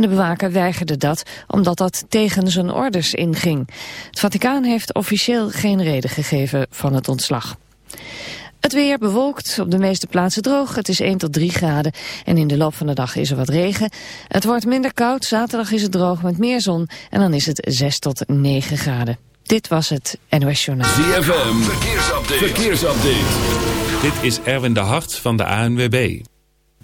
en de bewaker weigerde dat omdat dat tegen zijn orders inging. Het Vaticaan heeft officieel geen reden gegeven van het ontslag. Het weer bewolkt, op de meeste plaatsen droog. Het is 1 tot 3 graden en in de loop van de dag is er wat regen. Het wordt minder koud, zaterdag is het droog met meer zon en dan is het 6 tot 9 graden. Dit was het NOS Journaal. ZFM, verkeersupdate. verkeersupdate. Dit is Erwin de Hart van de ANWB.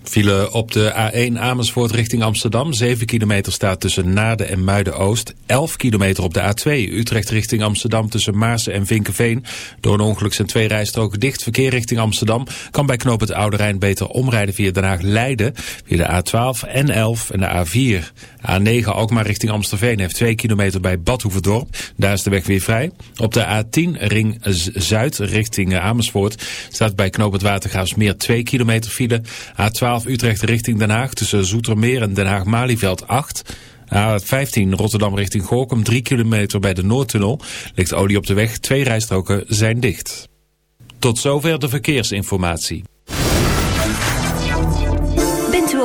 File op de A1 Amersfoort richting Amsterdam. 7 kilometer staat tussen Naarden en Muiden-Oost. 11 kilometer op de A2 Utrecht richting Amsterdam tussen Maarsen en Vinkenveen. Door een ongeluk zijn twee rijstroken dicht. Verkeer richting Amsterdam kan bij knoop het Oude Rijn beter omrijden via Den Haag-Leiden. Via de A12, N11 en de A4. A9 ook maar richting Amstelveen heeft 2 kilometer bij Badhoevedorp. Daar is de weg weer vrij. Op de A10 Ring Zuid richting Amersfoort staat bij knoop het Watergraafsmeer 2 kilometer file. A12 Utrecht richting Den Haag tussen Zoetermeer en Den Haag-Malieveld 8. A15 Rotterdam richting Gorkum 3 kilometer bij de Noordtunnel. Ligt olie op de weg, twee rijstroken zijn dicht. Tot zover de verkeersinformatie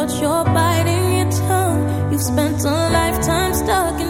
but you're biting your tongue. You've spent a lifetime stuck in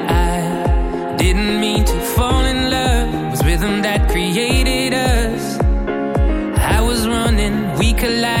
collide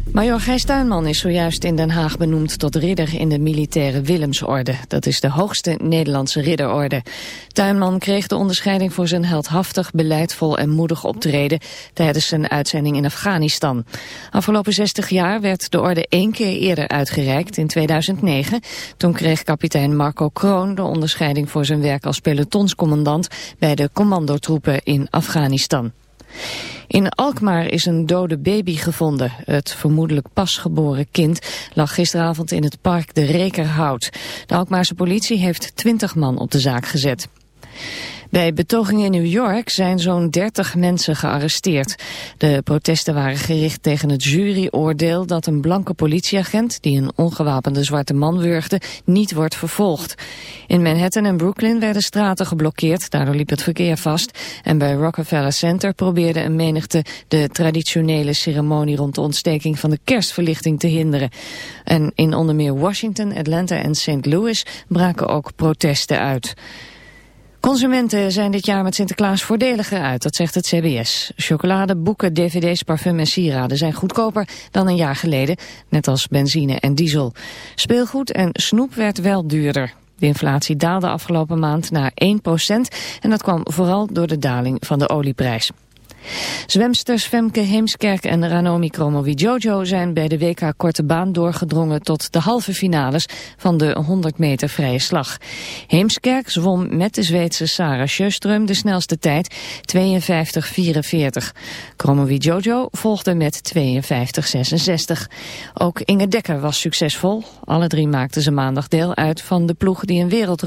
Major Gijs Tuinman is zojuist in Den Haag benoemd tot ridder in de militaire Willemsorde. Dat is de hoogste Nederlandse ridderorde. Tuinman kreeg de onderscheiding voor zijn heldhaftig, beleidvol en moedig optreden tijdens zijn uitzending in Afghanistan. Afgelopen 60 jaar werd de orde één keer eerder uitgereikt, in 2009. Toen kreeg kapitein Marco Kroon de onderscheiding voor zijn werk als pelotonscommandant bij de commandotroepen in Afghanistan. In Alkmaar is een dode baby gevonden. Het vermoedelijk pasgeboren kind lag gisteravond in het park de Rekerhout. De Alkmaarse politie heeft 20 man op de zaak gezet. Bij betogingen in New York zijn zo'n 30 mensen gearresteerd. De protesten waren gericht tegen het juryoordeel dat een blanke politieagent, die een ongewapende zwarte man wurgde, niet wordt vervolgd. In Manhattan en Brooklyn werden straten geblokkeerd, daardoor liep het verkeer vast. En bij Rockefeller Center probeerde een menigte de traditionele ceremonie rond de ontsteking van de kerstverlichting te hinderen. En in onder meer Washington, Atlanta en St. Louis braken ook protesten uit. Consumenten zijn dit jaar met Sinterklaas voordeliger uit, dat zegt het CBS. Chocolade, boeken, dvd's, parfum en sieraden zijn goedkoper dan een jaar geleden, net als benzine en diesel. Speelgoed en snoep werd wel duurder. De inflatie daalde afgelopen maand naar 1% en dat kwam vooral door de daling van de olieprijs. Zwemsters Femke Heemskerk en Ranomi Kromowidjojo zijn bij de WK Korte Baan doorgedrongen tot de halve finales van de 100 meter vrije slag. Heemskerk zwom met de Zweedse Sarah Sjöström de snelste tijd 52-44. Kromowidjojo volgde met 52-66. Ook Inge Dekker was succesvol. Alle drie maakten ze maandag deel uit van de ploeg die een wereld